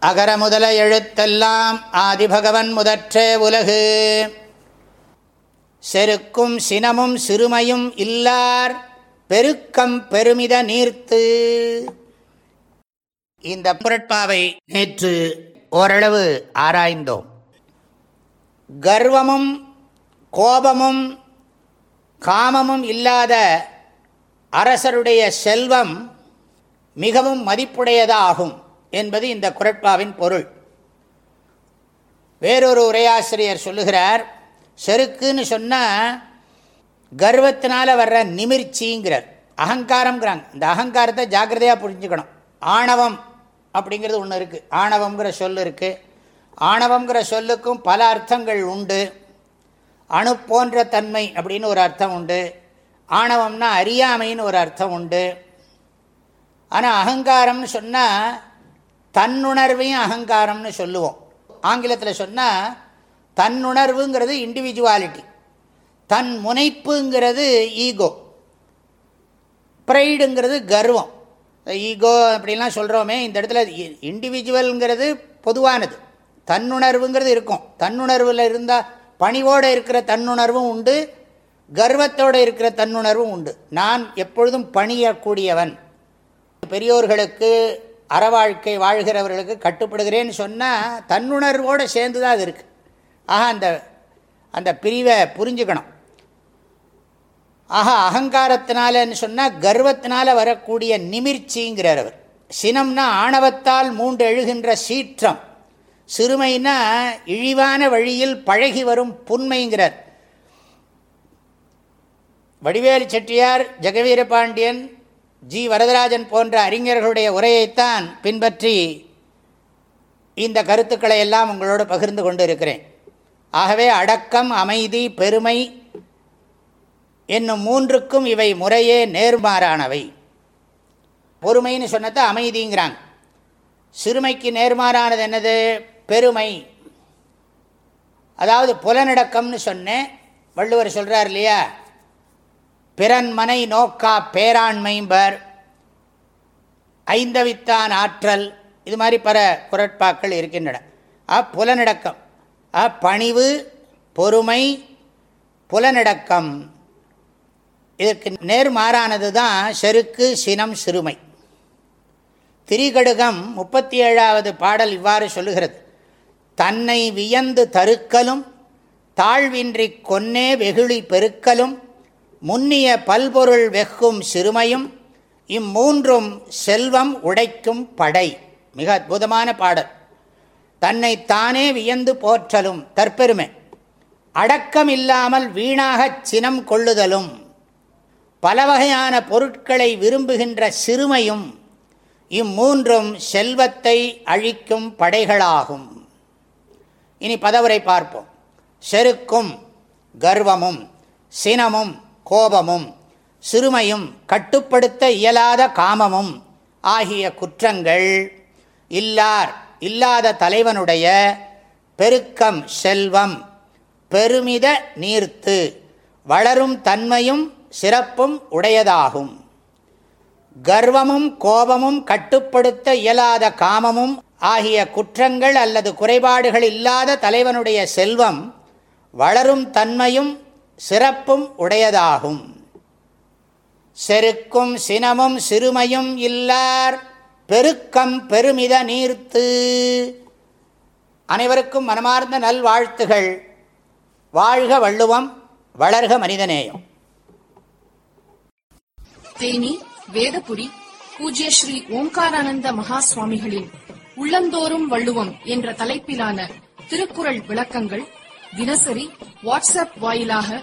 அகர முதல எழுத்தெல்லாம் ஆதிபகவன் முதற்றே உலகு. செருக்கும் சினமும் சிறுமையும் இல்லார் பெருக்கம் பெருமித நீர்த்து. இந்த புரட்பாவை நேற்று ஓரளவு ஆராய்ந்தோம். கர்வமும் கோபமும் காமமும் இல்லாத அரசருடைய செல்வம் மிகவும் மதிப்புடையதாகும். என்பது இந்த குரட்பாவின் பொருள். வேறொரு உரையாசிரியர் சொல்லுகிறார் செருக்குன்னு சொன்னால் கர்வத்தினால் வர்ற நிமிர்ச்சிங்கிறார். அகங்காரங்கிறாங்க இந்த அகங்காரத்தை ஜாக்கிரதையாக புரிஞ்சுக்கணும். ஆணவம் அப்படிங்கிறது ஒன்று இருக்குது ஆணவங்கிற சொல் இருக்குது ஆணவங்கிற சொல்லுக்கும் பல அர்த்தங்கள் உண்டு. அணு போன்ற தன்மை அப்படின்னு ஒரு அர்த்தம் உண்டு. ஆணவம்னா அறியாமைன்னு ஒரு அர்த்தம் உண்டு. ஆனால் அகங்காரம்னு சொன்னால் தன்னுணர்வையும் அகங்காரம்னு சொல்லுவோம். ஆங்கிலத்தில் சொன்னால் தன்னுணர்வுங்கிறது இண்டிவிஜுவாலிட்டி தன் முனைப்புங்கிறது ஈகோ ப்ரைடுங்கிறது கர்வம். ஈகோ அப்படிலாம் சொல்கிறோமே இந்த இடத்துல இண்டிவிஜுவல்ங்கிறது பொதுவானது. தன்னுணர்வுங்கிறது இருக்கும். தன்னுணர்வில் இருந்தால் பணிவோடு இருக்கிற தன்னுணர்வும் உண்டு கர்வத்தோடு இருக்கிற தன்னுணர்வும் உண்டு. நான் எப்பொழுதும் பணியக்கூடியவன். பெரியோர்களுக்கு அறவாழ்க்கை வாழ்கிறவர்களுக்கு கட்டுப்படுகிறேன்னு சொன்னால் தன்னுணர்வோடு சேர்ந்து தான் அது இருக்குது ஆக அந்த அந்த பிரிவை புரிஞ்சுக்கணும். ஆக அகங்காரத்தினாலன்னு சொன்னால் கர்வத்தினால் வரக்கூடிய நிமிர்ச்சிங்கிறார் அவர். சினம்னா ஆணவத்தால் மூன்று எழுகின்ற சீற்றம். சிறுமைனா இழிவான வழியில் பழகி வரும் புன்மைங்கிறார் வடிவேலு செட்டியார் ஜெகவீர பாண்டியன் ஜி. வரதராஜன் போன்ற அறிஞர்களுடைய உரையைத்தான் பின்பற்றி இந்த கருத்துக்களை எல்லாம் உங்களோடு பகிர்ந்து கொண்டு இருக்கிறேன் ஆகவே அடக்கம் அமைதி பெருமை என்னும் மூன்றுக்கும் இவை முறையே நேர்மாறானவை. பொறுமைன்னு சொன்னது அமைதிங்கிறாங்க. சிறுமைக்கு நேர்மாறானது என்னது? பெருமை. அதாவது புலனடக்கம்னு சொன்னேன். வள்ளுவர் சொல்கிறார் இல்லையா? பிறன்மனை நோக்கா பேராண்மைம்பர். ஐந்தவித்தான் ஆற்றல். இது மாதிரி பல குரட்பாக்கள் இருக்கின்றன. ஆ புலனடக்கம் ஆ பணிவு பொறுமை புலனடக்கம் இதற்கு நேர்மாறானது தான் செருக்கு சினம் சிறுமை. திரிகடுகம் முப்பத்தி ஏழாவது பாடல் இவ்வாறு சொல்லுகிறது. தன்னை வியந்து தருக்கலும் தாழ்வின்றி கொன்னே வெகுளி பெருக்கலும் முன்னிய பல்பொருள் வெகும் சிறுமையும் இம்மூன்றும் செல்வம் உடைக்கும் படை. மிக அற்புதமான பாடல். தன்னை தானே வியந்து போற்றலும் தற்பெருமை. அடக்கம் இல்லாமல் வீணாகச் சினம் கொள்ளுதலும். பல வகையான பொருட்களை விரும்புகின்ற சிறுமையும் இம்மூன்றும் செல்வத்தை அழிக்கும் படைகளாகும். இனி பதவுரை பார்ப்போம். செருக்கும் கர்வமும் சினமும் கோபமும் சிறுமையும் கட்டுப்படுத்த இயலாத காமமும் ஆகிய குற்றங்கள் இல்லார் இல்லாத தலைவனுடைய பெருக்கம் செல்வம் பெருமித நீர்த்து வளரும் தன்மையும் சிறப்பும் உடையதாகும். கர்வமும் கோபமும் கட்டுப்படுத்த இயலாத காமமும் ஆகிய குற்றங்கள் அல்லது குறைபாடுகள் இல்லாத தலைவனுடைய செல்வம் வளரும் தன்மையும் சிறப்பும் உடையதாகும். செருக்கும் சினமும் சிறுமையும் இல்லார் பெருக்கம் பெருமித நீர்த்து. அனைவருக்கும் மனமார்ந்த நல்வாழ்த்துகள். வாழ்க வள்ளுவம் வளர்க மனிதநேயம். தேனி வேதபுடி பூஜ்ய ஸ்ரீ ஓம்காரானந்த மகா சுவாமிகளின் உள்ளந்தோறும் வள்ளுவம் என்ற தலைப்பிலான திருக்குறள் விளக்கங்கள் தினசரி வாட்ஸ்அப் வாயிலாக